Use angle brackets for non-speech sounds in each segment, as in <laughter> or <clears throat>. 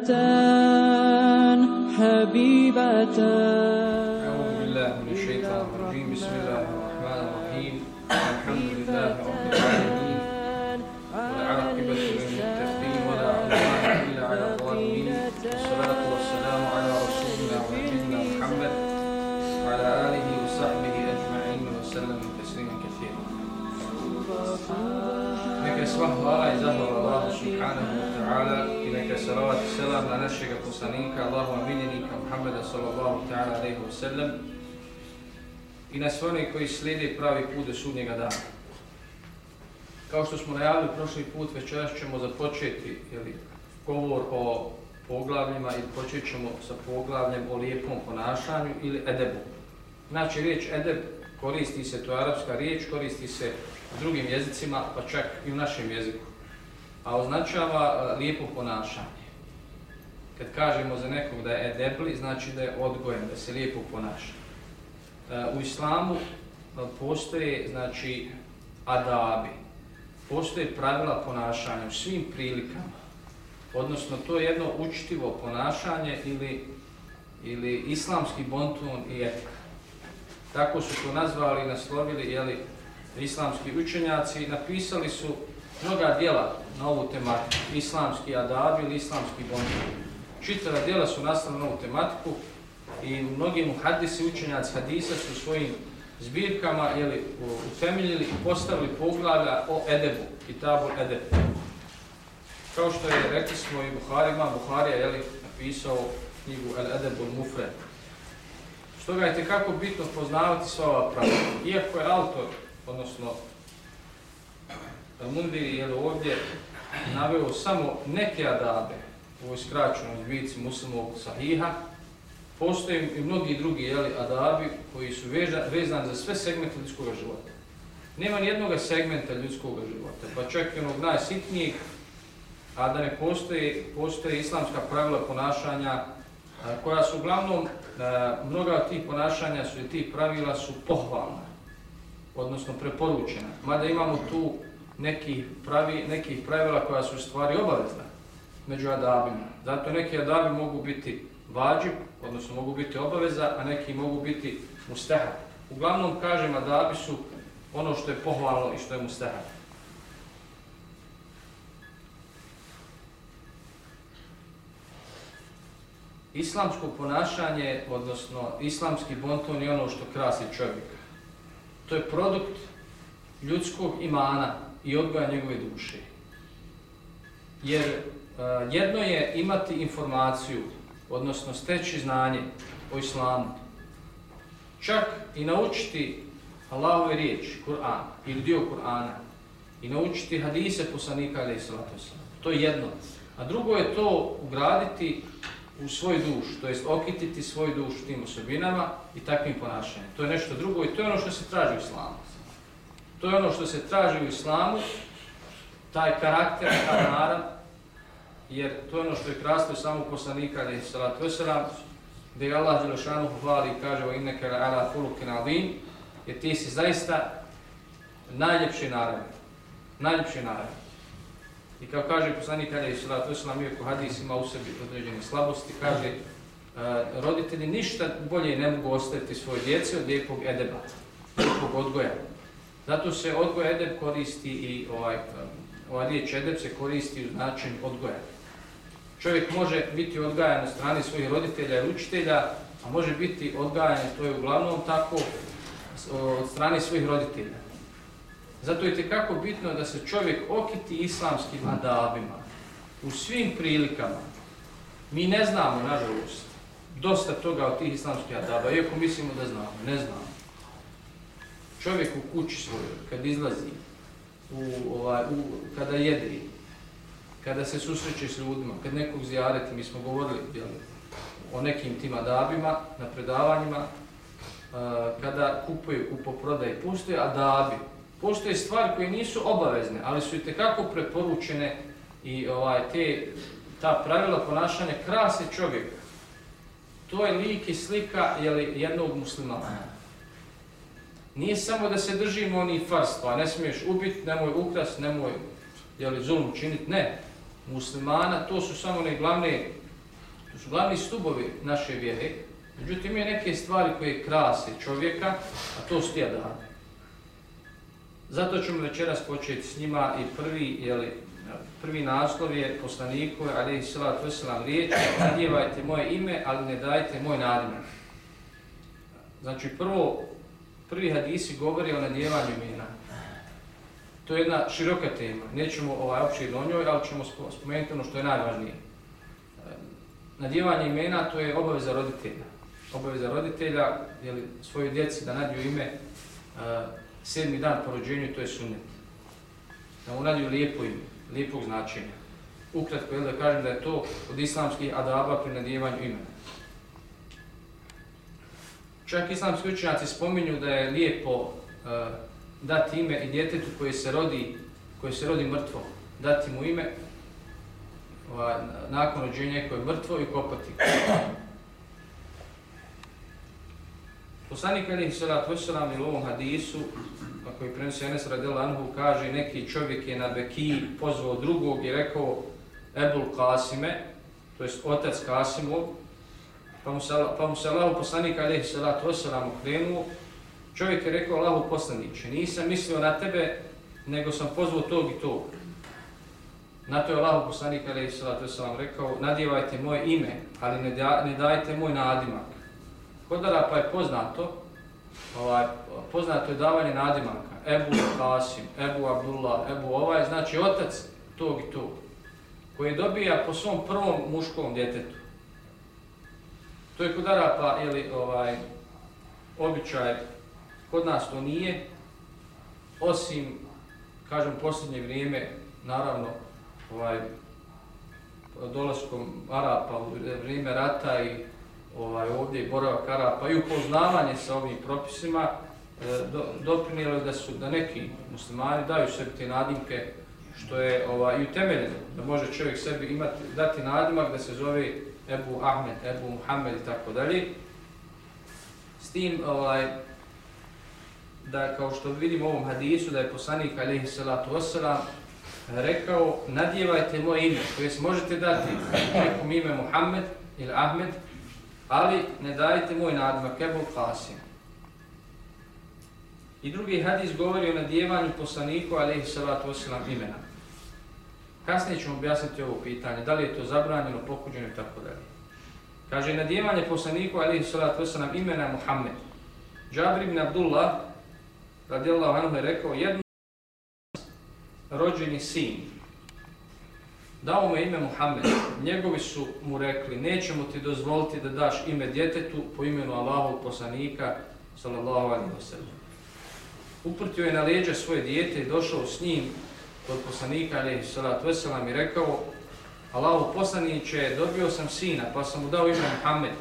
كلمتان حبيبتان. أعوذ بالله من الشيطان الرجيم. بسم الله الرحمن الرحيم. الحمد لله رب hvala i zahvala Allahu subhanahu wa ta'ala i neka salavat i selam na našega poslanika, Allahu miljenika Muhammeda sallallahu ta'ala alaihi wa sallam i na sve one koji slijede pravi put do sudnjega dana. Kao što smo najavili prošli put, večeras ćemo započeti jeli, govor o poglavljima i počet ćemo sa poglavljem o lijepom ponašanju ili edebu. Znači, riječ edeb koristi se, to je arapska riječ, koristi se drugim jezicima, pa čak i u našem jeziku. A označava e, lijepo ponašanje. Kad kažemo za nekog da je edebli, znači da je odgojen, da se lijepo ponaša. E, u islamu e, postoje, znači, adabi. Postoje pravila ponašanja u svim prilikama. Odnosno, to je jedno učitivo ponašanje ili, ili islamski bontun i etika. Tako su to nazvali i naslovili, jeli, islamski učenjaci napisali su mnoga djela na ovu tematiku, islamski adabi ili islamski bondir. Čitava djela su nastala na ovu tematiku i mnogi muhadisi, učenjaci hadisa su svojim zbirkama jeli, utemeljili i postavili poglavlja o edebu, kitabu edebu. Kao što je rekli smo i Buharima, Buharija je napisao knjigu El Edebul Mufre. Stoga je kako bitno poznavati sva ova pravila. Iako je autor odnosno Mundiri je ovdje naveo samo neke adabe u ovoj skraćenoj zbici muslimovog sahiha, postoje i mnogi drugi jeli, adabi koji su vezani za sve segmente ljudskog života. Nema nijednog segmenta ljudskog života, pa čak i onog najsitnijeg, a da ne postoje, postoje islamska pravila ponašanja koja su uglavnom, mnoga od tih ponašanja su i tih pravila su pohvalna odnosno preporučena. Mada imamo tu neki pravi, nekih pravila koja su stvari obavezna među adabima. Zato neki adabi mogu biti vađib, odnosno mogu biti obaveza, a neki mogu biti mustahab. Uglavnom, kažem, adabi su ono što je pohvalno i što je mustahab. Islamsko ponašanje, odnosno islamski bonton je ono što krasi čovjeka. To je produkt ljudskog imana i odgoja njegove duše. Jer uh, jedno je imati informaciju, odnosno steći znanje o islamu. Čak i naučiti Allahove riječi, Kur'an, ili dio Kur'ana, i naučiti hadise poslanika ili sallatu To je jedno. A drugo je to ugraditi u svoj duš, to jest okititi svoj duš tim osobinama i takvim ponašanjem. To je nešto drugo i to je ono što se traži u islamu. To je ono što se traži u islamu, taj karakter, ta narav, jer to je ono što je krasno samo poslanika, ali salatu wasalam, gdje je Allah Đelešanu hvali i kaže o inneke ala fulukin alim, jer ti si zaista najljepši narav. Najljepši narav. I kao kaže poslanik Ali Isra, to iako hadis ima u sebi određene slabosti, kaže uh, roditelji ništa bolje ne mogu ostaviti svoje djece od lijepog edeba, lijepog odgoja. Zato se odgoj edeb koristi i ovaj, ovaj riječ edeb se koristi u način odgoja. Čovjek može biti odgajan na strani svojih roditelja i učitelja, a može biti odgajan, to je uglavnom tako, od strane svojih roditelja. Zato je tekako bitno da se čovjek okiti islamskim adabima u svim prilikama. Mi ne znamo, nažalost, dosta toga od tih islamskih adaba, iako mislimo da znamo, ne znamo. Čovjek u kući svojoj, kad izlazi, u, ovaj, u, kada jedri, kada se susreće s ljudima, kad nekog zjareti, mi smo govorili jel, o nekim tim adabima na predavanjima, eh, kada kupuju, kupoprodaje, postoje adabi, postoje stvari koje nisu obavezne, ali su i tekako preporučene i ovaj te ta pravila ponašanja krase čovjeka. To je lik i slika jeli, jednog muslimana. nije samo da se držimo oni farstva, ne smiješ ubiti, nemoj ukras, nemoj jeli, zulum činiti, ne. Muslimana, to su samo ne glavne, to su glavni stubovi naše vjere, međutim je neke stvari koje krase čovjeka, a to su tijadane. Zato ćemo večeras početi s njima i prvi, jeli, prvi naslov je poslaniku, ali i salatu wasalam, riječ, nadjevajte moje ime, ali ne dajte moj nadimak. Znači, prvo, prvi hadisi govori o nadjevanju imena. To je jedna široka tema. Nećemo ovaj opće do njoj, ali ćemo spomenuti ono što je najvažnije. Nadjevanje imena to je obaveza roditelja. Obaveza roditelja je svoju djeci da nadju ime uh, sedmi dan po rođenju, to je sunnet. Da mu nadju lijepo ime, lijepog značenja. Ukratko jel da kažem da je to od islamskih adaba pri nadijevanju imena. Čak islamski učenjaci spominju da je lijepo uh, dati ime i djetetu koje se rodi, koje se rodi mrtvo, dati mu ime uh, nakon rođenja koje je mrtvo i kopati. Poslanik Alihi Salatu Veselam u ovom hadisu, a koji prenosi Enes Radel Anhu, kaže neki čovjek je na Beki pozvao drugog i rekao Ebul Kasime, to jest otac Kasimov, pa mu se, pa mu se Allahu poslanik alaihi salatu Veselam okrenuo, čovjek je rekao Allahu poslaniće, nisam mislio na tebe, nego sam pozvao tog i tog. Na to je Allahu poslanik alaihi salatu Veselam rekao, nadjevajte moje ime, ali ne, da, ne dajte moj nadimak. Kodara pa je poznato, ovaj, poznato je davanje nadimaka, Ebu Kasim, Ebu Abdullah, Ebu ovaj, znači otac tog i tog, koji dobija po svom prvom muškom djetetu. To je kod Arapa, ili ovaj, običaj, kod nas to nije, osim, kažem, posljednje vrijeme, naravno, ovaj, dolaskom Arapa u vrijeme rata i ovaj, ovdje boravak Arapa i upoznavanje sa ovim propisima, e, do, doprinijelo da su da neki muslimani daju sebi te nadimke što je ovaj, i utemeljeno, da može čovjek sebi imati, dati nadimak da se zove Ebu Ahmed, Ebu Muhammed i tako dalje. S tim, ovaj, da kao što vidimo u ovom hadisu, da je poslanik alejhi salatu vesselam rekao, nadjevajte moje ime, to jest možete dati nekom ime Muhammed ili Ahmed, ali ne dajte moj nadmak, Ebu Qasim. I drugi hadis govori o nadjevanju poslaniku alaihi salatu wasalam imena. Kasnije ćemo objasniti ovo pitanje, da li je to zabranjeno, pokuđeno i tako dalje. Kaže, nadjevanje poslaniku, alaihi salatu wasalam, imena Muhammed. Džabri ibn Abdullah, radijallahu anhu, je rekao, jedno rođeni sin, dao mu ime Muhammed, njegovi su mu rekli, nećemo ti dozvoliti da daš ime djetetu po imenu Allahov poslanika, sallallahu alaihi wa sallam. Uprtio je na leđa svoje dijete i došao s njim kod poslanika alaihi sallatu wasallam, i rekao Allahov poslaniće, dobio sam sina pa sam mu dao ime Muhammed.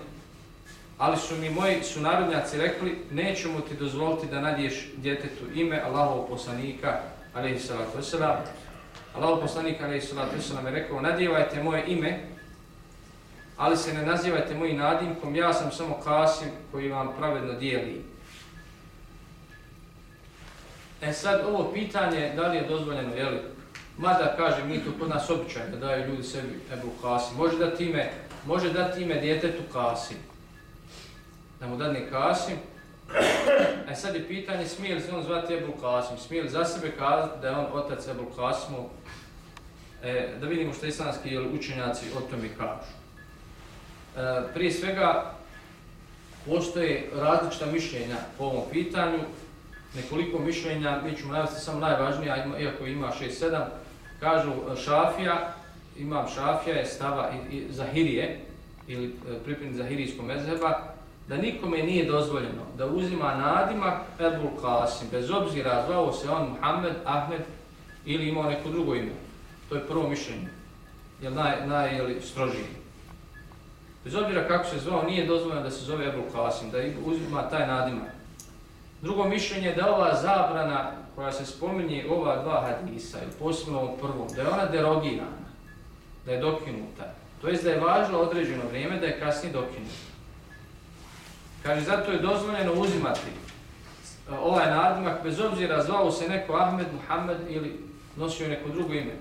Ali su mi moji sunarodnjaci rekli nećemo ti dozvoliti da nadiješ djetetu ime Allahov poslanika alaihi sallatu wasallam, Allah poslanika alaihi salatu wasalam je rekao nadjevajte moje ime ali se ne nazivajte mojim nadimkom ja sam samo Kasim koji vam pravedno dijeli E sad ovo pitanje, da li je dozvoljeno, jeli? Mada kažem, mi to kod nas običaj da daju ljudi sebi Ebu Kasim. Može da time, može da time djetetu Kasim. Da mu dadne Kasim. E sad je pitanje, smije li se on zvati Ebul Kasim? Smije li za sebe kazati da je on otac Ebul Kasimu? E, da vidimo što islamski učenjaci o tome kažu. E, prije svega, postoje različita mišljenja po ovom pitanju nekoliko mišljenja, mi ćemo navesti samo najvažnije, iako ima 6-7, kažu e, Šafija, imam Šafija je stava i, i Zahirije, ili e, pripremni Zahirijskog mezheba, da nikome nije dozvoljeno da uzima nadimak Ebul Qasim, bez obzira zvao se on Muhammed, Ahmed ili imao neko drugo ime. To je prvo mišljenje, jer naj, naj je strožiji. Bez obzira kako se zvao, nije dozvoljeno da se zove Ebul Qasim, da uzima taj nadimak. Drugo mišljenje je da ova zabrana koja se spominje ova dva hadisa, ili posebno ovom prvom, da je ona derogirana, da je dokinuta. To jest da je važno određeno vrijeme da je kasnije dokinuta. Kaže, zato je dozvoljeno uzimati e, ovaj nadimak, bez obzira zvao se neko Ahmed, Muhammed ili nosio neko drugo ime.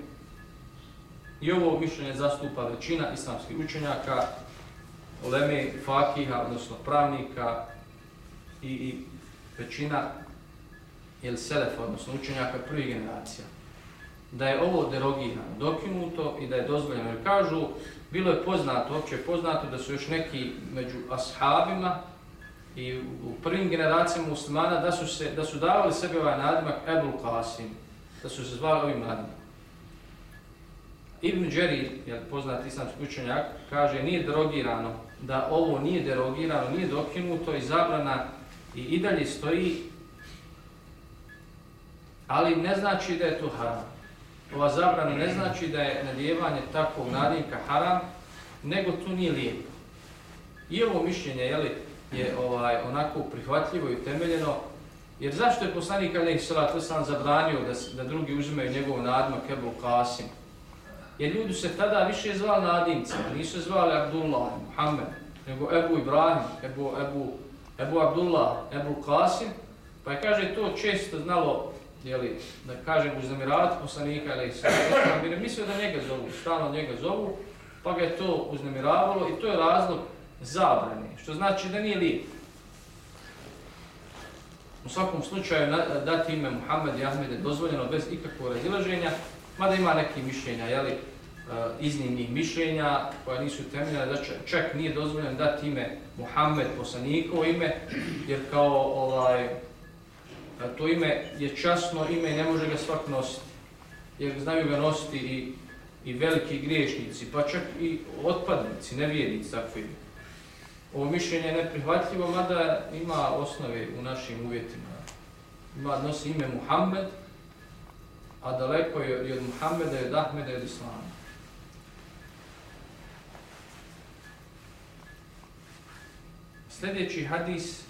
I ovo mišljenje zastupa većina islamskih učenjaka, uleme fakiha, odnosno pravnika i, i većina jel selefa, odnosno učenjaka prvih generacija. Da je ovo derogirano, dokinuto i da je dozvoljeno. Jer kažu, bilo je poznato, opće je poznato da su još neki među ashabima i u prvim generacijama muslimana da su, se, da su davali sebi ovaj nadimak Ebul Qasim, da su se zvali ovim nadimak. Ibn Đerir, je poznat islamski učenjak, kaže nije derogirano, da ovo nije derogirano, nije dokinuto i zabrana i i dalje stoji, ali ne znači da je to haram. Ova zabrana ne znači da je nadjevanje takvog nadimka haram, nego to nije lijepo. I ovo mišljenje je, li, je ovaj onako prihvatljivo i temeljeno, jer zašto je poslanik Alejhi Salatu sam zabranio da, da drugi uzimaju njegov nadimak Ebul Qasim? Jer ljudi se tada više zvali nadimci, nisu zvali Abdullah, Muhammed, nego Ebu Ibrahim, Ebu, Ebu, Ebu Abdullah, Ebu Qasim, pa je kaže to često znalo, jeli, da kažem, uznemiravati poslanika ili Veselam, jer je mislio da njega zovu, stalno njega zovu, pa ga je to uznemiravalo i to je razlog zabrane, što znači da nije lijep. U svakom slučaju dati ime Muhammed i Ahmed je dozvoljeno bez ikakvog razilaženja, mada ima neki mišljenja, jeli, eh, iznimnih mišljenja koja nisu temeljene, da čak nije dozvoljeno dati ime Muhammed, poslanikovo ime, jer kao ovaj, to ime je časno ime i ne može ga svak nositi. Jer znaju ga nositi i, i veliki griješnici, pa čak i otpadnici, nevjernici takvi. Ovo mišljenje je neprihvatljivo, mada ima osnove u našim uvjetima. Ima nosi ime Muhammed, a daleko je od Muhammeda i od Ahmeda i od Islama. Sljedeći hadis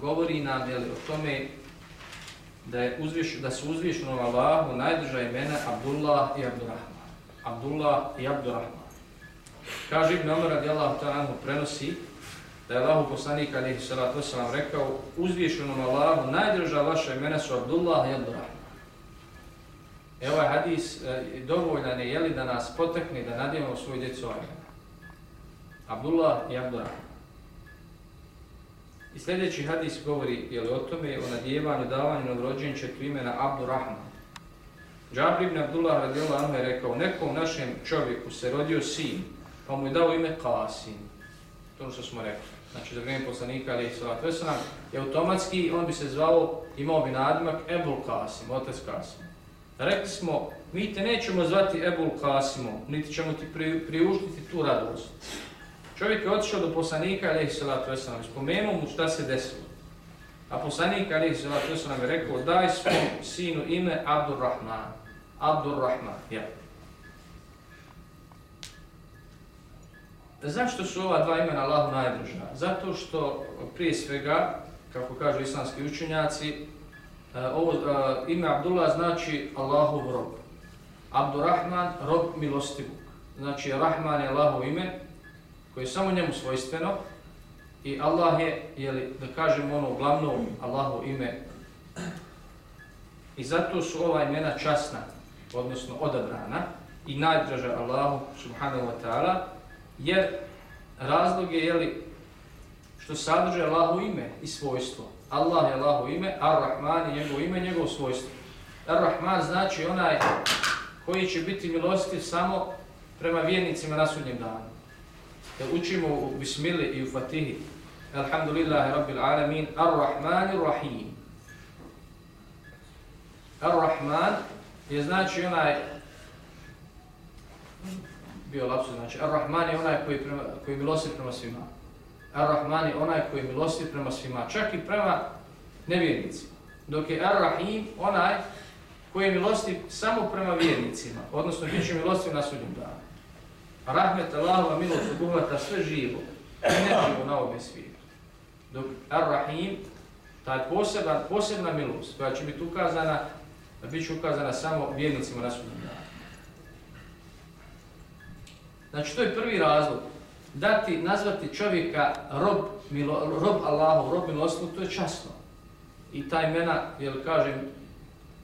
govori nam jeli, o tome da, je uzviš, da su uzvišeno Allahu najdrža imena Abdullah i Abdurrahman. Abdullah i Abdurrahman. Kaže Ibn Omer radijallahu ta'ala prenosi da je Allahu poslanik alihi salatu wasalam rekao uzvišenom Allahu najdrža vaša imena su Abdullah i Abdurrahman. E ovaj hadis e, dovoljan je jeli, da nas potekne da nadijemo svoj djecu ovaj Abdullah i Abdurrahman. I sljedeći hadis govori je li o tome o nadijevanju, davanju novorođenčetu imena Abdurrahman. Džabri ibn Abdullah radijallahu anhu je rekao, nekom našem čovjeku se rodio sin, pa mu je dao ime Kasim. To ono što smo rekli. Znači, za vrijeme poslanika, ali i salatu veselam, je automatski, on bi se zvao, imao bi nadimak Ebul Kasim, otac Kasim. Rekli smo, mi te nećemo zvati Ebul Kasimom, niti ćemo ti pri, priuštiti tu radost. Čovjek je otišao do poslanika, ali i salatu veselam, spomenuo mu šta se desilo. A poslanik, ali i salatu veselam, je rekao, daj svom sinu ime Abdurrahman. Abdurrahman, ja. Zašto su ova dva imena Allahu najdružna? Zato što prije svega, kako kažu islamski učenjaci, e, ovo e, ime Abdullah znači Allahov rob. Abdurrahman, rob milostivog. Znači, Rahman je Allahov ime, koje je samo njemu svojstveno, i Allah je, jeli, da kažemo ono glavno Allahov ime, i zato su ova imena časna, odnosno odabrana, i najdraža Allahu subhanahu wa ta'ala, jer razlog je jeli, što sadrže Allahu ime i svojstvo. Allah je Allahu ime, Ar-Rahman je njegov ime, njegov svojstvo. Ar-Rahman znači onaj koji će biti milostiv samo prema vjernicima na sudnjem danu. Jer učimo u Bismili i u Fatihi. Alhamdulillahi Rabbil Alamin, Ar-Rahman Rahim. Ar-Rahman je znači onaj bio lapsus, znači Ar-Rahman je onaj koji, prema, koji milosti prema svima. Ar-Rahman je onaj koji milosti prema svima, čak i prema nevjernicima. Dok je Ar-Rahim onaj koji je milosti samo prema vjernicima, odnosno bit će milosti na sudnjem danu. Rahmet Allahova milost obuhvata sve živo i neživo na ovom svijetu. Dok Ar-Rahim, taj poseban, posebna milost koja će biti ukazana, bit će ukazana samo vjernicima na sudnjem danu. Znači, to je prvi razlog. Dati, nazvati čovjeka rob, milo, rob Allahov, rob milostnog, to je časno. i ta imena, jel kažem,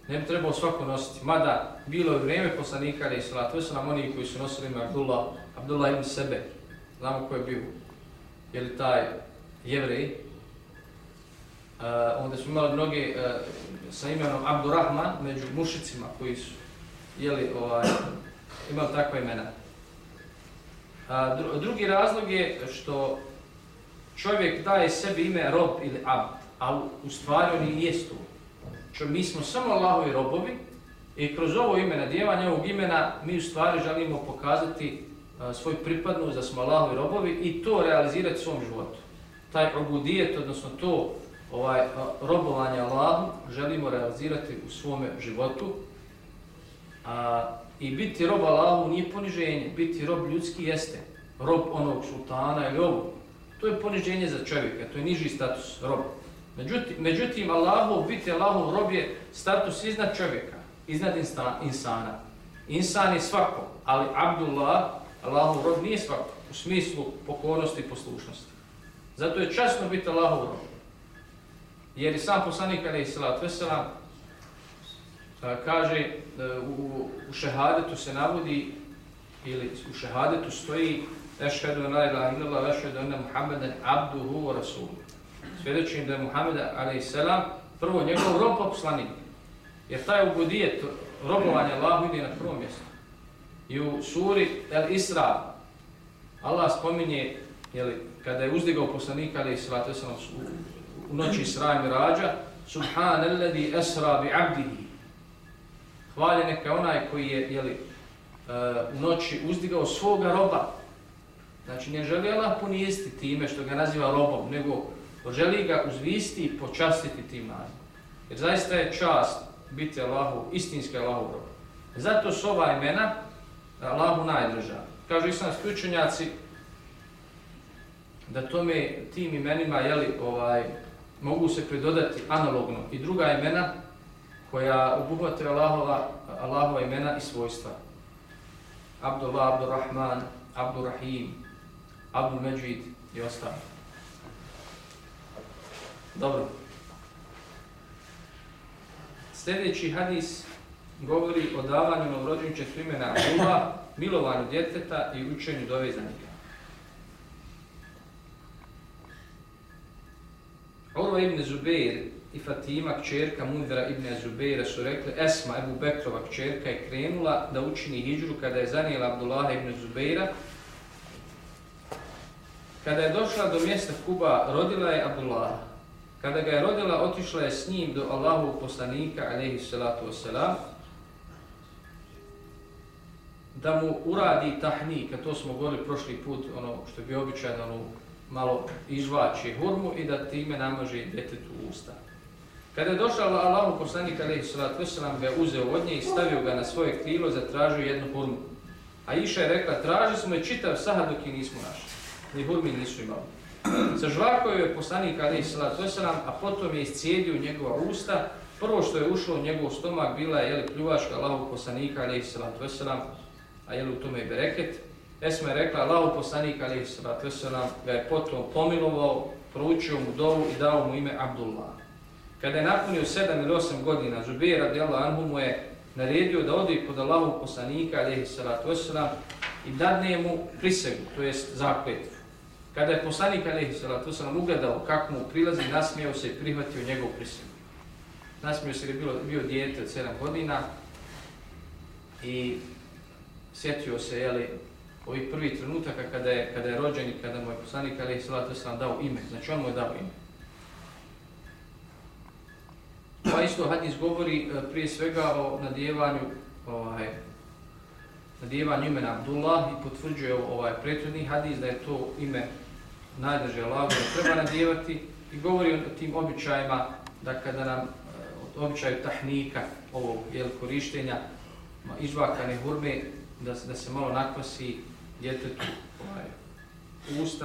ne bi trebao svako nositi. Mada, bilo je vrijeme poslanika, ali sala, to su nam oni koji su nosili ime Abdullah, Abdullah ibn Sebe, znamo ko je bio, je li taj jevrej. Uh, onda su imali mnoge uh, sa imenom Abdurrahman među mušicima koji su jeli, ovaj, imali takva imena. A, dru, drugi razlog je što čovjek daje sebi ime rob ili abd, a u stvari on i jest to. Čo mi smo samo Allahovi robovi i kroz ovo ime, nadjevanje ovog imena, mi u stvari želimo pokazati a, svoj pripadnost da smo Allahovi robovi i to realizirati u svom životu. Taj obudijet, odnosno to ovaj, a, robovanje Allahu, želimo realizirati u svome životu. A, I biti rob Allahu nije poniženje, biti rob ljudski jeste. Rob onog sultana ili ovog. To je poniženje za čovjeka, to je niži status rob. Međutim, međutim Allahov, biti Allahov rob je status iznad čovjeka, iznad insana. Insan je svako, ali Abdullah, Allahov rob nije svako, u smislu pokornosti i poslušnosti. Zato je časno biti Allahov rob. Jer i sam poslanik, ali i salatu veselam, Pa kaže e, u, u šehadetu se navodi ili u šehadetu stoji ešhedu la ilaha illallah ešhedu anna muhammeden abduhu wa rasul svjedočim da je Muhammed a.s. prvo njegov rob poslanik jer taj ubudijet robovanja Allahu ide na prvom mjestu i u suri El Isra Allah spominje jeli, kada je uzdigao poslanika a.s. u, u noći Isra i Mirađa subhanalladhi esra bi abdihi Hvaljen neka onaj koji je jeli, e, u noći uzdigao svoga roba. Znači ne želi Allah ponijesti time što ga naziva robom, nego želi ga uzvisti i počastiti tim nazivom. Jer zaista je čast biti Allahu, istinski Allahu rob. E zato su ova imena Allahu najdrža. Kažu islamski učenjaci da tome tim imenima jeli, ovaj, mogu se pridodati analogno i druga imena koja obuhvataju Allahova, Allahova imena i svojstva. Abdullah, Abdurrahman, Abdurrahim, Abdul Međid i ostalo. Dobro. Sljedeći hadis govori o davanju novorođenčeg imena Abdullah, milovanju djeteta i učenju dove za njega. Urva ibn Zubair i Fatima, kćerka Mudra ibn Zubeira, su rekli Esma, Ebu Bekrova kćerka, je krenula da učini hijđru kada je zanijela Abdullah ibn Zubeira. Kada je došla do mjesta Kuba, rodila je Abdullah. Kada ga je rodila, otišla je s njim do Allahu poslanika, alaihi salatu wasalam, da mu uradi tahnik, a to smo govorili prošli put, ono što je bio običajno, ono, malo izvlači hurmu i da time namaže djetetu usta. Kada je došao Allahu poslanik alejhi salatu vesselam ga uzeo od nje i stavio ga na svoje krilo, zatražio jednu hurmu. A Iša je rekla, "Tražili smo je čitav sahad dok je nismo našli. Ni hurmi nisu imali. Zažvakao je poslanik alejhi salatu vesselam, a potom je iscijedio njegova usta. Prvo što je ušlo u njegov stomak bila je jeli, pljuvačka Allahu poslanika alejhi salatu vesselam, a je u tome i bereket. Esma je rekla, Allahu poslanik alejhi salatu vesselam ga je potom pomilovao, proučio mu dovu i dao mu ime Abdullah. Kada je napunio 7 ili 8 godina, Zubir radijallahu anhu mu je naredio da odi kod Allahov poslanika, alaihi salatu wasalam, i dadne mu prisegu, to jest zakletvu. Kada je poslanik, alaihi salatu wasalam, ugledao kako mu prilazi, nasmijao se i prihvatio njegov prisegu. Nasmijao se je bilo, bio dijete od 7 godina i sjetio se, jeli, ovih prvih trenutaka kada je, kada je rođen i kada mu je poslanik, alaihi salatu wasalam, dao ime. Znači on mu je dao ime. Pa isto hadis govori e, prije svega o nadjevanju ovaj nadjevanju imena Abdullah i potvrđuje ovaj prethodni hadis da je to ime najdrže Allahu da treba nadjevati i govori o tim običajima da kada nam e, od običaju tahnika ovog jel, korištenja izvakane hurme da, da se malo nakvasi djetetu ovaj, usta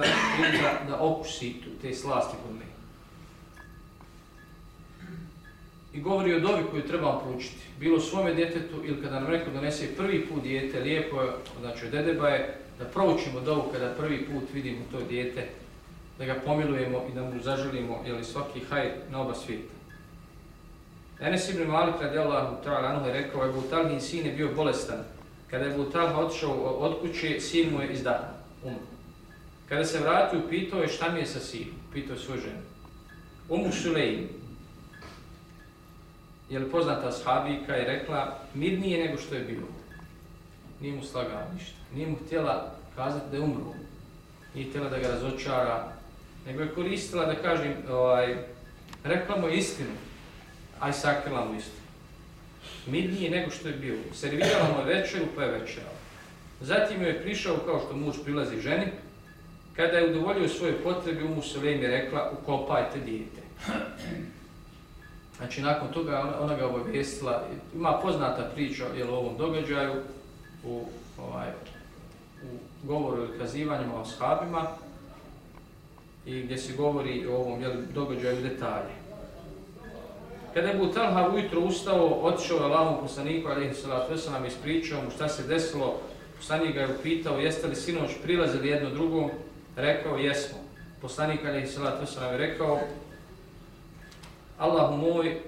da, da okusi te slasti hurme. I govori o dobi koju treba proučiti. Bilo svome djetetu ili kada nam rekao donese prvi put dijete, lijepo je, znači od dedeba je, da proučimo dobu kada prvi put vidimo to dijete, da ga pomilujemo i da mu zaželimo jeli, svaki hajr na oba svijeta. Enes ibn Malik radijallahu ta'ala anhu je rekao, Ebu Talhin sin je bio bolestan. Kada je Ebu Talha otišao od kuće, sin mu je izdan, umro. Kada se vratio, pitao je šta mi je sa sinom, pitao je svoju ženu. Umu Sulejim, je li poznata sahabika i rekla, mirnije nego što je bilo. Nije mu slagala ništa. Nije mu htjela kazati da je umro. Nije htjela da ga razočara. Nego je koristila da kažem, ovaj, rekla mu istinu, aj sakrila mu istinu. Mirnije nego što je bilo. Servirala mu večeru, pa je večerala. Zatim je prišao kao što muž prilazi ženi. Kada je udovoljio svoje potrebe, umu Sulejim je rekla, ukopajte dijete. Znači, nakon toga ona, ona ga obavijestila, ima poznata priča jel, o ovom događaju u, ovaj, u govoru i kazivanjima o shabima i gdje se govori o ovom jel, događaju detalje. Kada je Butalha ujutro ustao, otišao je Allahom poslaniku, ali je salatu nam ispričao mu šta se desilo, poslanik ga je upitao, jeste li sinoć prilazili jedno drugom, rekao, jesmo. Poslanik ali je salatu nam je rekao, Allah moj,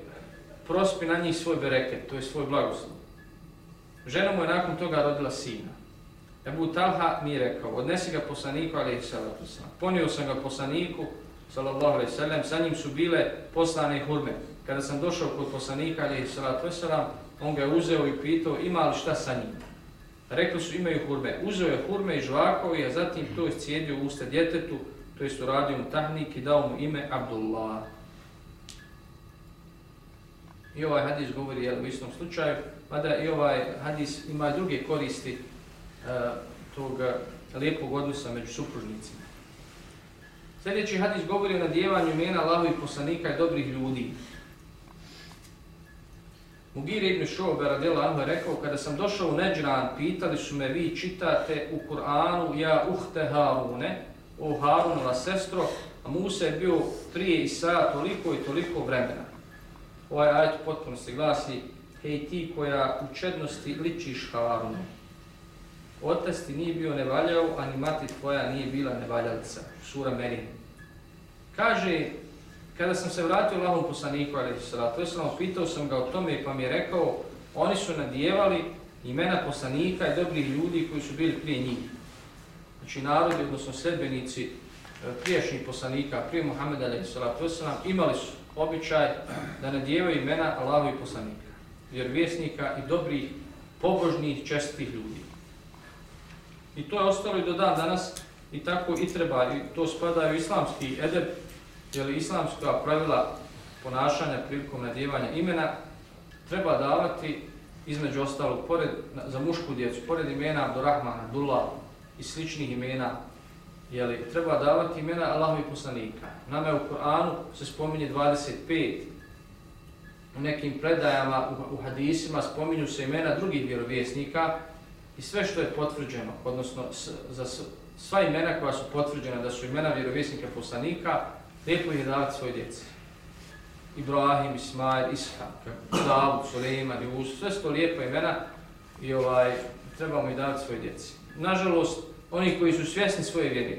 prospi na njih svoj bereket, to je svoj blagoslov. Žena mu je nakon toga rodila sina. Ebu Talha mi je rekao, odnesi ga poslaniku, ali je salatu sam. Ponio sam ga poslaniku, sallallahu alaihi sallam, sa njim su bile poslane hurme. Kada sam došao kod poslanika, ali je salatu sallam, on ga je uzeo i pitao, ima li šta sa njim? Rekli su, imaju hurme. Uzeo je hurme i žvakovi, a zatim to je cijedio u usta djetetu, to je uradio mu tahnik i dao mu ime Abdullah. I ovaj hadis govori jel, u istom slučaju, mada i ovaj hadis ima druge koristi e, tog e, lijepog odnosa među supružnicima. Sljedeći hadis govori o nadjevanju imena Allahovi poslanika i dobrih ljudi. Mugir ibn Šobe radijela Anhu je rekao, kada sam došao u Neđran, pitali su me, vi čitate u Kur'anu, ja uhte Harune, o Harunova sestro, a Musa je bio prije Isa toliko i toliko vremena ovaj ajet potpuno se glasi hej ti koja u čednosti ličiš Harunu. Otac ti nije bio nevaljao, a ni mati tvoja nije bila nevaljalica. Sura Merin. Kaže, kada sam se vratio Allahom poslaniku, ali to je pitao sam ga o tome pa mi je rekao, oni su nadjevali imena poslanika i dobrih ljudi koji su bili prije njih. Znači narodi, odnosno sledbenici priješnjih poslanika, prije Muhammeda, ali imali su običaj da nadjevaju imena Allahovi poslanika, vjerovjesnika i dobrih, pobožnih, čestih ljudi. I to je ostalo i do dan danas i tako i treba, i to spada u islamski edeb, jer islamska pravila ponašanja prilikom nadjevanja imena treba davati između ostalog, pored, za mušku djecu, pored imena Abdurrahman, Abdullah i sličnih imena jeli, treba davati imena Allahovi poslanika. Nama je u Koranu se spominje 25. U nekim predajama, u, u hadisima, spominju se imena drugih vjerovjesnika i sve što je potvrđeno, odnosno s, za s, sva imena koja su potvrđena da su imena vjerovjesnika poslanika, lijepo je davati svoj djeci. Ibrahim, Ismail, Ishak, Davud, Suleiman, Jusuf, sve sto lijepa imena i ovaj, trebamo i davati svoje djeci. Nažalost, oni koji su svjesni svoje vjere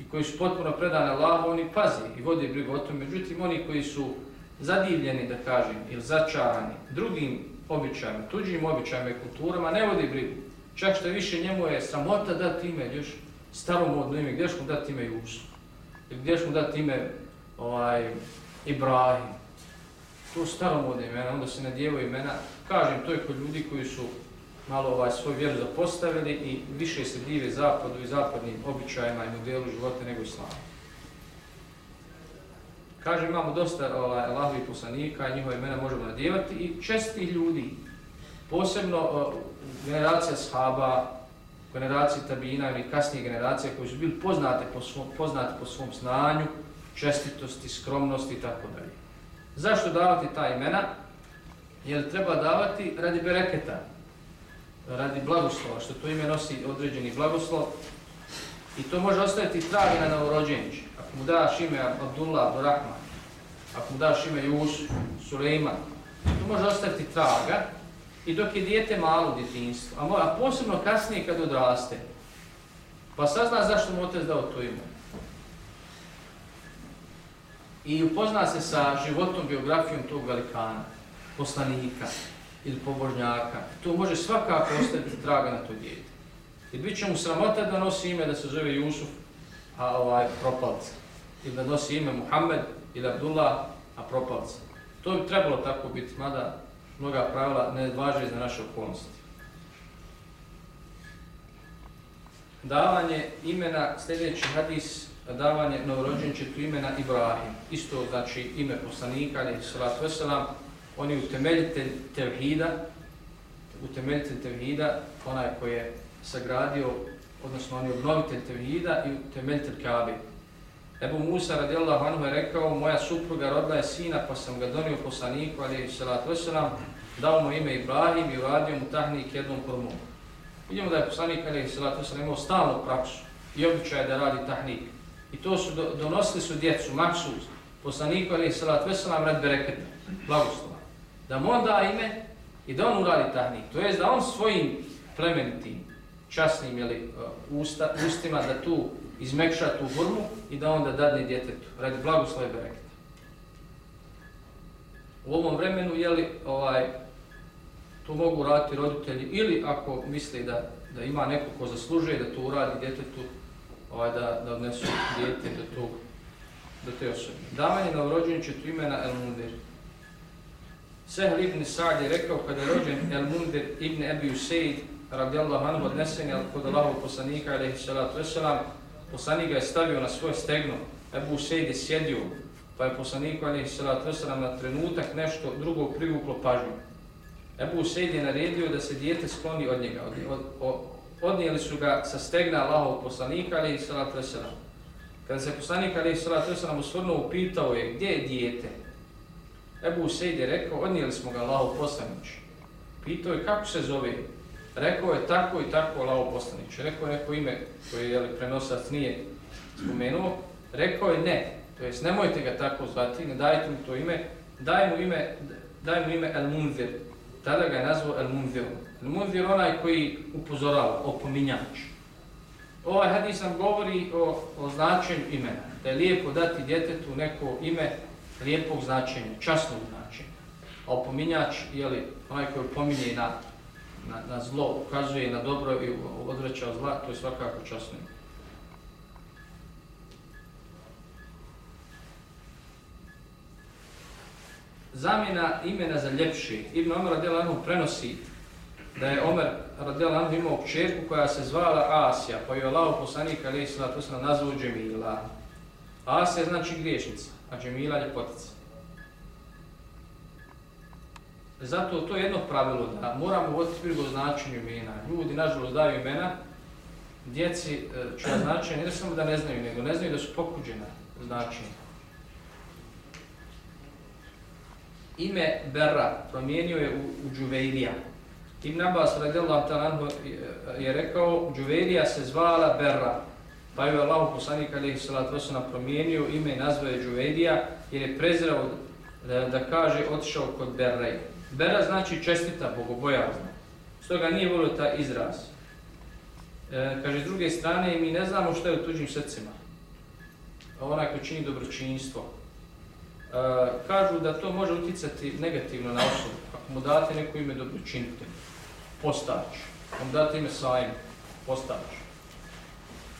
i koji su potpuno predani Allahu, oni pazi i vode brigu o tom. Međutim, oni koji su zadivljeni, da kažem, ili začarani drugim običajima, tuđim običajima i kulturama, ne vode brigu. Čak što više njemu je samota dati ime, još staromodno ime, gdje mu dati ime Jusuf? Ili gdje mu dati ime ovaj, Ibrahim? To staromodne imena, onda se nadjevaju imena. Kažem, to je kod ljudi koji su malo ovaj svoj vjeru zapostavili i više se dive zapadu i zapadnim običajima i modelu života nego islamu. Kaže, imamo dosta ovaj, Allahovi poslanika i njihove imena možemo nadjevati i česti ljudi, posebno uh, generacija shaba, generacije tabina ili kasnije generacije koji su bili poznate po svom, poznate po svom znanju, čestitosti, skromnosti i tako dalje. Zašto davati ta imena? Jer treba davati radi bereketa, radi blagoslova, što to ime nosi određeni blagoslov. I to može ostaviti tragi na novorođenče. Ako mu daš ime Abdullah, Abdurrahman, ako mu daš ime Jusuf, Suleiman, to može ostaviti traga. I dok je dijete malo djetinstvo, a, a posebno kasnije kad odraste, pa sazna zašto mu otec dao to ime. I upozna se sa životom, biografijom tog velikana. poslanika ili pobožnjaka. To može svakako ostaviti traga na to djete. I bit će mu sramota da nosi ime da se zove Jusuf, a ovaj propalca. Ili da nosi ime Muhammed ili Abdullah, a propalca. To bi trebalo tako biti, mada mnoga pravila ne važe za naše okolnosti. Davanje imena, sljedeći hadis, davanje novorođenčetu imena Ibrahim. Isto znači ime poslanika, ali salatu veselam, on je utemeljitelj tevhida, utemeljitelj tevhida, onaj koji je sagradio, odnosno on je obnovitelj tevhida i utemeljitelj Kabe. Ebu Musa radijallahu anhu je rekao, moja supruga rodila je sina, pa sam ga donio poslaniku, ali salatu wasalam, dao mu ime Ibrahim i uradio mu tahnik jednom prvom. Vidimo da je poslanik ali salatu wasalam imao stalnu praksu i običaj da radi tahnik. I to su donosili su djecu, maksuz, poslaniku ali salatu wasalam rad bereketa, blagoslov. Da mu on da ime i da on uradi tahnik. To jest da on svojim plemenitim, časnim jeli, uh, usta, ustima da tu izmekša tu formu i da onda dadne djetetu, radi blagoslove bereketa. U ovom vremenu, jeli, ovaj, to mogu raditi roditelji ili ako misli da, da ima neko ko zaslužuje da to uradi djetetu, ovaj, da, da odnesu djete do, tog, do te osobe. Davanje na imena El Mundir. Sehl ibn Sa'd je rekao kada je rođen El Mundir ibn Ebi Useid radijallahu anhu odnesen je kod Allahov poslanika, alaihi salatu wasalam, poslanik ga je stavio na svoje stegno, Ebu Useid je sjedio, pa je poslaniku, alaihi salatu wasalam, na trenutak nešto drugo privuklo pažnju. Ebu Useid je naredio da se dijete skloni od njega. Od, od, od, odnijeli su ga sa stegna Allahov poslanika, alaihi salatu wasalam. Kada se poslanik, alaihi salatu wasalam, usvrnuo, upitao je, gdje je dijete? Ebu Sejd je rekao, odnijeli smo ga Allahov poslanić. Pitao je, kako se zove? Rekao je tako i tako Allahov poslanić. Rekao je neko ime koje je prenosac nije spomenuo. Rekao je ne, to jest nemojte ga tako zvati, ne dajte mu to ime, daj mu ime, daj mu ime El Munzir. Tada ga je nazvao El Munzir. El Munzir onaj koji upozorava, opominjač. Ovaj hadis nam govori o, o značenju imena. Da je lijepo dati djetetu neko ime lijepog značenja, časnog značenja. A opominjač je li onaj koji opominje na na, na zlo, ukazuje na dobro i odvraća od zla, to je svakako časno. Zamjena imena za ljepši. Ibn Omer radijalahu prenosi da je Omer radijalahu imao čerku koja se zvala Asija, pa je Allah poslanik ali se to se nazvao Džemila. Asija znači griješnica, znači a Džemila ljepotica. Zato to je jedno pravilo da moramo voditi brigu o značenju imena. Ljudi, nažalost, daju imena, djeci će čuja značenje, ne samo da ne znaju, nego ne znaju da su pokuđena značenja. Ime Berra promijenio je u, u Džuveirija. Ibn Abbas radijallahu ta'ala je rekao, Džuveirija se zvala Berra. Pa je Allah poslanik alaihi salatu wasalam promijenio ime i nazvao je Džuveirija jer je prezirao da, da kaže otišao kod Berreja. Bera znači čestita, bogobojazna. Stoga nije volio ta izraz. E, kaže, s druge strane, mi ne znamo što je u tuđim srcima. Onaj ko čini dobročinstvo. E, kažu da to može uticati negativno na osobu. Ako mu date neko ime dobročinite, postač. Ako mu date ime sajim, postač.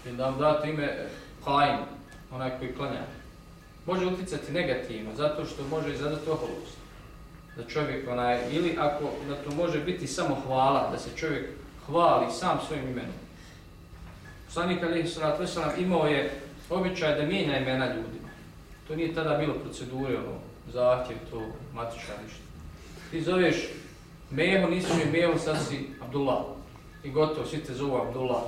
Ili da vam date ime Kain, onaj koji klanja. Može uticati negativno, zato što može izadati oholost da čovjek onaj, ili ako da to može biti samo hvala, da se čovjek hvali sam svojim imenom. Poslanik Ali Isra Veselam imao je običaj da mijenja imena ljudima. To nije tada bilo procedure, ono, zahtjev, to matiča ništa. Ti zoveš Meho, nisi mi Meho, sad si Abdullah. I gotovo, svi te zovu Abdullah.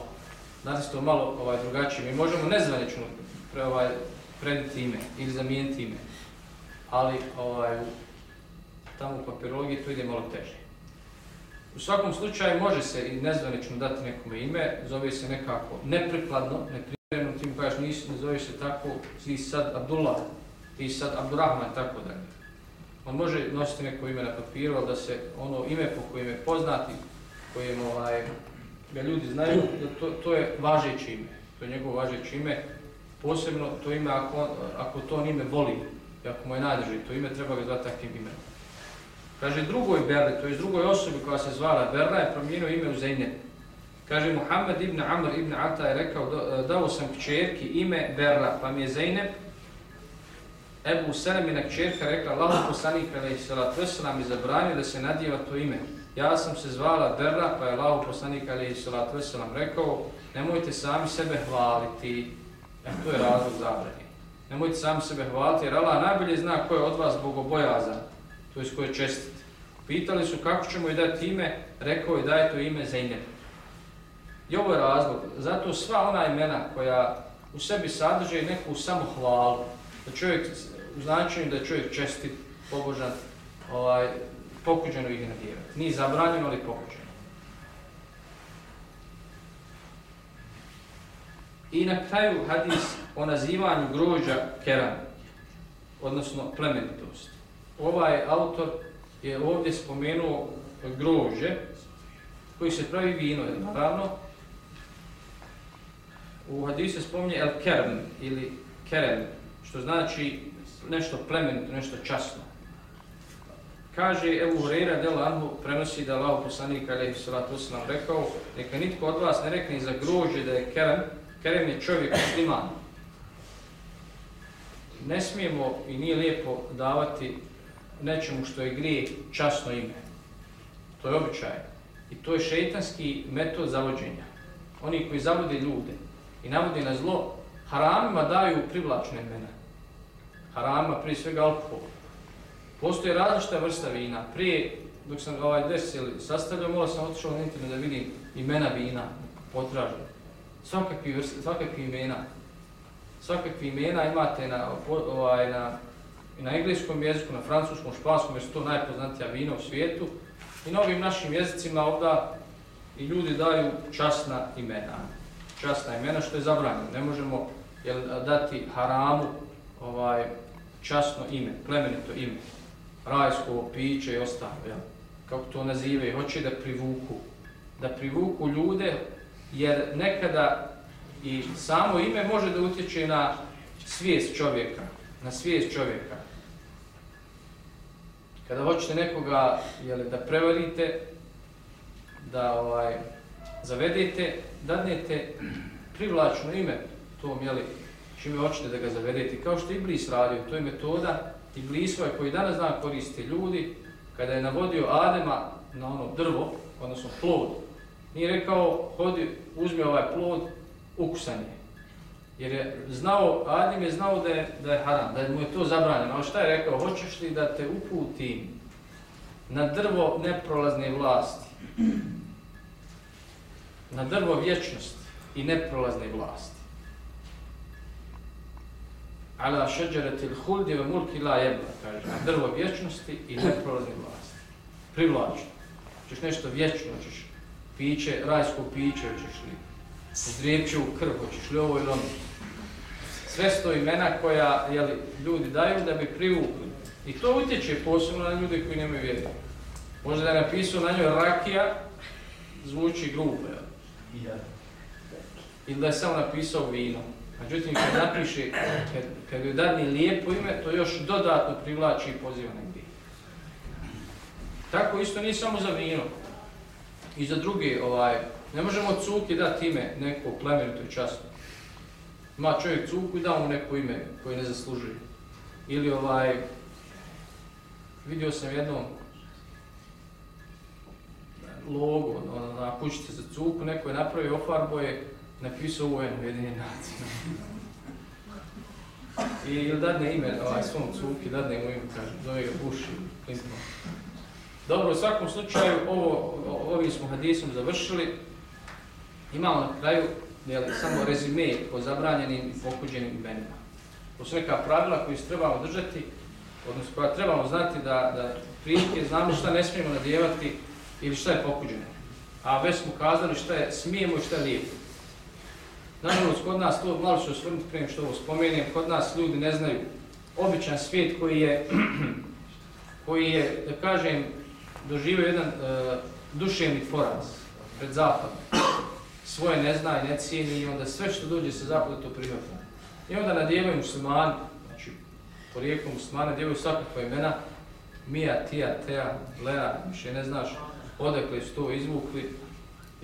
Znači malo ovaj, drugačije. Mi možemo nezvanično pre, ovaj, prediti ime ili zamijeniti ime. Ali ovaj, tamo u papirologiji to ide malo teže. U svakom slučaju može se i nezvanično dati nekome ime, zove se nekako neprikladno, neprimjerno, ti mu kažeš nisi, ne zoveš se tako, ti sad Abdullah, ti sad Abdurrahman, tako da On može nositi neko ime na papiru, da se ono ime po kojem je poznati, kojem ovaj, da ljudi znaju, da to, to je važeće ime, to je njegovo važeće ime, posebno to ime ako, ako to on ime voli, i ako mu je najdrži, to ime treba ga zvati takvim imenom. Kaže drugoj Berli, to je drugoj osobi koja se zvala Berla, je promijenio ime u Zeynep. Kaže Muhammed ibn Amr ibn Ata je rekao, e, dao sam kćerki ime Berla, pa mi je Zeynep. Ebu Selemina kćerka rekla, Allah poslanik alaihi salatu wasalam mi zabranio da se nadjeva to ime. Ja sam se zvala Berla, pa je Allah poslanik Ali salatu wasalam rekao, nemojte sami sebe hvaliti, e, to je razlog zabrani. Nemojte sami sebe hvaliti, jer Allah najbolje zna ko je od vas bogobojazan, to je ko je čestit. Pitali su kako ćemo joj dati ime, rekao je daj to ime Zeynep. I ovo je razlog, zato sva ona imena koja u sebi sadrže neku samohvalu, da čovjek, u značenju da je čovjek čestit, pobožan, ovaj, pokuđeno ih nadjevati. Nije zabranjeno, ali pokuđeno. I na kraju hadis o nazivanju grožđa keran, odnosno plemenitost. Ovaj autor je ovdje spomenuo grožđe koji se pravi vino, jednostavno. U hadisu se spominje el kern ili keren, što znači nešto plemenito, nešto časno. Kaže Ebu Hureyra del Anhu prenosi da Allah poslanik alaihi sallatu sallam rekao neka nitko od vas ne rekne za grožđe da je kerem, kerem je čovjek musliman. Ne smijemo i nije lijepo davati nečemu što je grije časno ime. To je običaj. I to je šeitanski metod zavođenja. Oni koji zavode ljude i navode na zlo, haramima daju privlačne imena. Haramima prije svega alkohol. Postoje različita vrsta vina. Prije, dok sam ga ovaj desili sastavljao, mola sam otišao na internet da vidim imena vina, potražno. Svakakvi, vrsta, svakakvi imena. Svakakvi imena imate na, ovaj, na na engleskom jeziku, na francuskom, španskom, jer su to najpoznatija vina u svijetu. I na ovim našim jezicima ovda i ljudi daju časna imena. Časna imena što je zabranjeno. Ne možemo jel, dati haramu ovaj časno ime, plemenito ime, rajsko piće i ostalo. Jel? Kako to nazivaju, hoće da privuku. Da privuku ljude, jer nekada i samo ime može da utječe na svijest čovjeka na svijest čovjeka. Kada hoćete nekoga jel, da prevarite, da ovaj, zavedete, dadnete privlačno ime tom, jeli, čime hoćete da ga zavedete. Kao što Iblis radio, to je metoda Iblisova koji danas dan koriste ljudi, kada je navodio Adema na ono drvo, odnosno plod, nije rekao, hodi, uzmi ovaj plod, ukusan je. Jer je znao, Adim je znao da je, da je haram, da mu je to zabranjeno. Ali šta je rekao? Hoćeš li da te uputim na drvo neprolazne vlasti? Na drvo vječnosti i neprolazne vlasti. Ala šeđeretil huldi ve mulki la jebla, kaže, na drvo vječnosti i neprolazne vlasti. Privlačno. Hoćeš nešto vječno, hoćeš piće, rajsko piće, hoćeš li zdrijepće u krv, hoćeš li ovo ili ono. Sve sto imena koja jeli, ljudi daju da bi privukli. I to utječe posebno na ljude koji nemaju vjeru. Možda da je napisao na njoj rakija, zvuči grubo, jel? Ili da je samo napisao vino. Međutim, kad napiše, kad, kad joj dadne lijepo ime, to još dodatno privlači i poziva negdje. Tako isto nije samo za vino. I za druge, ovaj, Ne možemo cuki dati ime neko plemenito i časno. Ma čovjek cuku i da mu neko ime koje ne zaslužuje. Ili ovaj, vidio sam jednom logo ono, na kućice za cuku, neko je napravio ofarboje, napisao UN u nacije. I ili dadne ime ovaj, svom cuki, dadne mu ime, kaže, zove ga Bush Clinton. Dobro, u svakom slučaju, ovo, ovim smo hadisom završili. Imamo na kraju jeli, samo rezime o zabranjenim i pokuđenim imenima. To su neka pravila koji se trebamo držati, odnosno koja trebamo znati da, da prilike znamo šta ne smijemo nadjevati ili šta je pokuđeno. A već smo kazali šta je smijemo i šta je lijepo. Nažalost, kod nas, to malo ću osvrnuti prema što ovo spomenem, kod nas ljudi ne znaju običan svijet koji je, <clears throat> koji je, da kažem, doživio jedan e, duševni poraz pred zapadom svoje ne zna i ne cijeni i onda sve što dođe se zapada to prihvata. I onda nadjevaju muslimani, znači porijeklo muslimana nadjevaju svakakva imena Mija, Tija, Teja, Lea, više ne znaš odakle su to izvukli.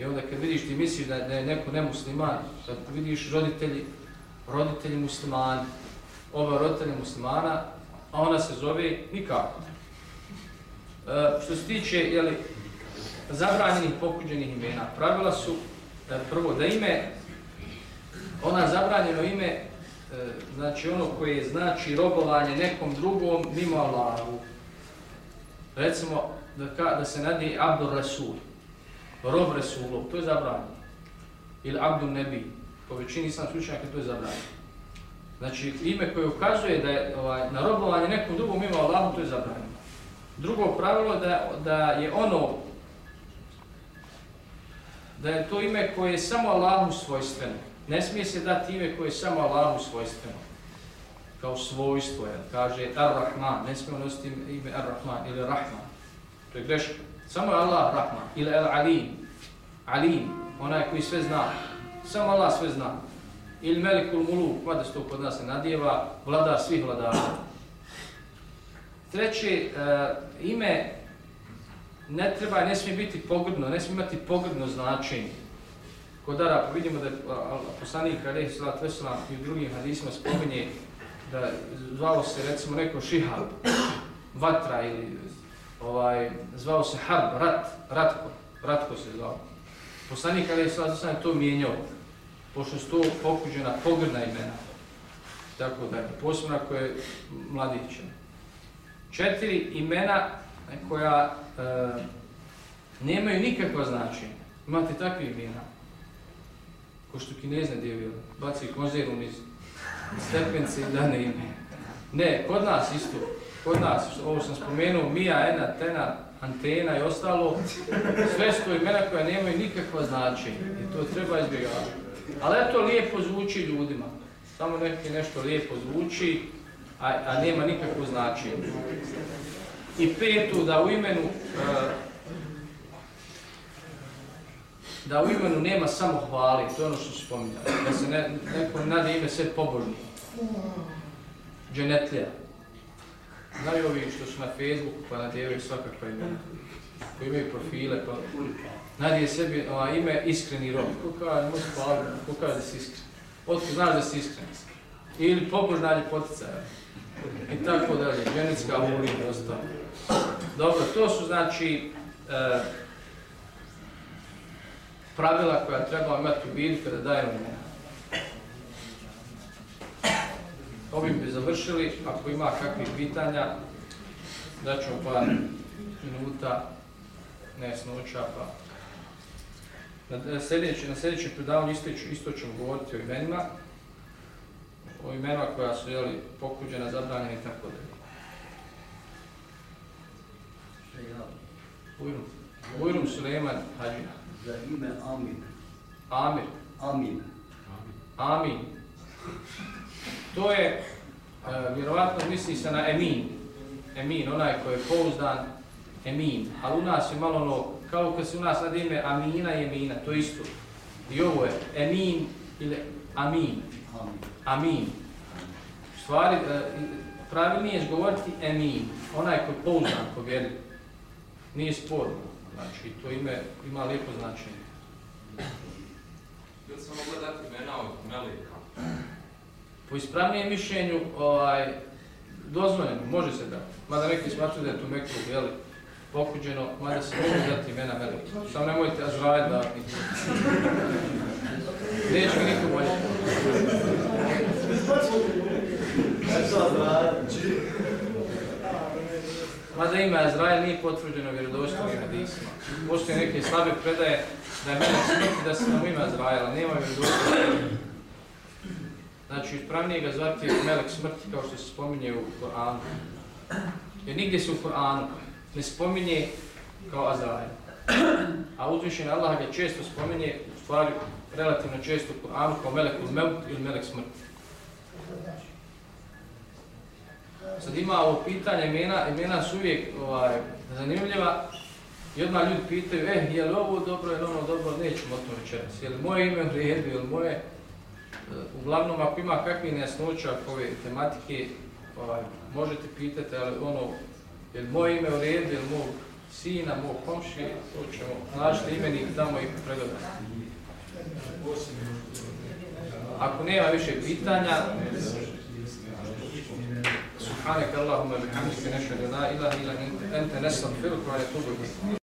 I onda kad vidiš ti misliš da, da je neko nemusliman, kad vidiš roditelji, roditelji muslimani, ova roditelja muslimana, a ona se zove nikako. E, što se tiče jeli, zabranjenih pokuđenih imena, pravila su e, prvo da ime, ona zabranjeno ime, e, znači ono koje znači robovanje nekom drugom mimo Allahu. Recimo da, ka, da se nadi Abdur Rasul, rob Resulov, to je zabranjeno. Ili Abdul Nebi, po većini sam slučajaka to je zabranjeno. Znači ime koje ukazuje da je ovaj, na robovanje nekom drugom ima Allahu, to je zabranjeno. Drugo pravilo da, da je ono da je to ime koje je samo Allahu svojstveno. Ne smije se dati ime koje je samo Allahu svojstveno. Kao svojstvo, jer kaže Ar-Rahman, ne smije nositi ime Ar-Rahman ili Rahman. To je greška. Samo je Allah Rahman ili El Alim. Alim, onaj koji sve zna. Samo Allah sve zna. Ili Melikul Muluk, mada se to kod nas nadjeva, vladar svih vladara. Treće, e, ime ne treba, ne smije biti pogrdno, ne smije imati pogrdno značenje. Kod Arapa vidimo da je poslanik Aleyhi Salat Veselam i u drugim hadisima spominje da zvalo se recimo neko šihab, vatra ili ovaj, zvao se harb, rat, ratko, ratko se zvao. Poslanik Ali Salat Veselam to mijenjao, pošto su to pokuđena pogrdna imena. Tako da je, posebno ako je mladića. četiri imena koja e, nemaju nikakva značenja. Imate takve imena. Ko što kinezne djevije, baci konzervu niz stepence i dane ime. Ne, kod nas isto. Kod nas, ovo sam spomenuo, Mija, Ena, Tena, Antena i ostalo, sve su to imena koja nemaju nikakva značenja. I to treba izbjegavati. Ali to lijepo zvuči ljudima. Samo neki nešto lijepo zvuči, a, a nema nikakvo značenje. I petu, da u imenu uh, da u imenu nema samo hvali, to je ono što spominjali, da se ne, neko nade ime sve pobožni. Dženetlija. Znaju ovi što su na Facebooku pa nadjevaju svakakva imena, koji imaju profile, pa nadje sebi a, ime iskreni rob. Ko kaže, može hvaliti, ko kaže da si iskren? Otko znaš da si iskren? Ili pobožna ljepotica. I tako dalje, genetska ulija i ostalo. Dobro, to su znači e, pravila koja treba imati u vidu kada dajemo imena. Ovim bi završili, ako ima kakvih pitanja, daćemo par minuta, ne snoća, pa na sljedećem sljedeći predavanju isto, isto ćemo govoriti o imenima o imena koja su jeli, pokuđena, zabranjena i tako da. Ujrum. Ujrum Suleiman Hadžina. Za ime Amin. Amir. Amin. Amin. To je, uh, vjerovatno misli se na Emin. Emin, onaj koji je pouzdan, Emin. Ali u nas je malo ono, kao kad se u nas nad ime Amina i Emina, to isto. I ovo je Emin ili Amin. Amin. Amin. U stvari, e, pravilnije je govoriti Emin, onaj koji je pouzdan, ko vjeri. Nije sporno. Znači, to ime ima lijepo značenje. Jel se mogla dati imena od Melika? Po ispravnijem mišljenju, ovaj, dozvoljeno, može se dati. Mada neki smatruju da je to mekrug, jeli, pokuđeno, mada se mogu dati imena Melika. Samo nemojte Azrael dati. Neće mi niko bolje. Mada ime Azrael nije potvrđeno vjerodostojnim hadisima. Postoje neke slabe predaje da je mene smrti da se nam ima Azraela, nema vjerodostojnih. Znači, ispravnije ga zvati melek smrti kao što se spominje u Koranu. Jer nigdje se u Koranu ne spominje kao Azrael. A uzvišen Allah ga često spominje, u stvari relativno često u Koranu kao melek ul ili melek smrti. Sad ima ovo pitanje imena, imena su uvijek ovaj, zanimljiva i odmah ljudi pitaju, eh, je li ovo dobro, je li ono dobro, nećemo o tom večeras. Je li moje ime vrijedi, je li moje... E, uglavnom, ako ima kakvi nesnoća ove tematike, ovaj, možete pitati, ali ono, Jer moje ime u redu, ili mog sina, mog komši, to ćemo naći imenik tamo i pregledati. Ako nema više pitanja, سبحانك اللهم وبحمدك نشهد ان لا اله الا انت نستغفرك ونتوب اليك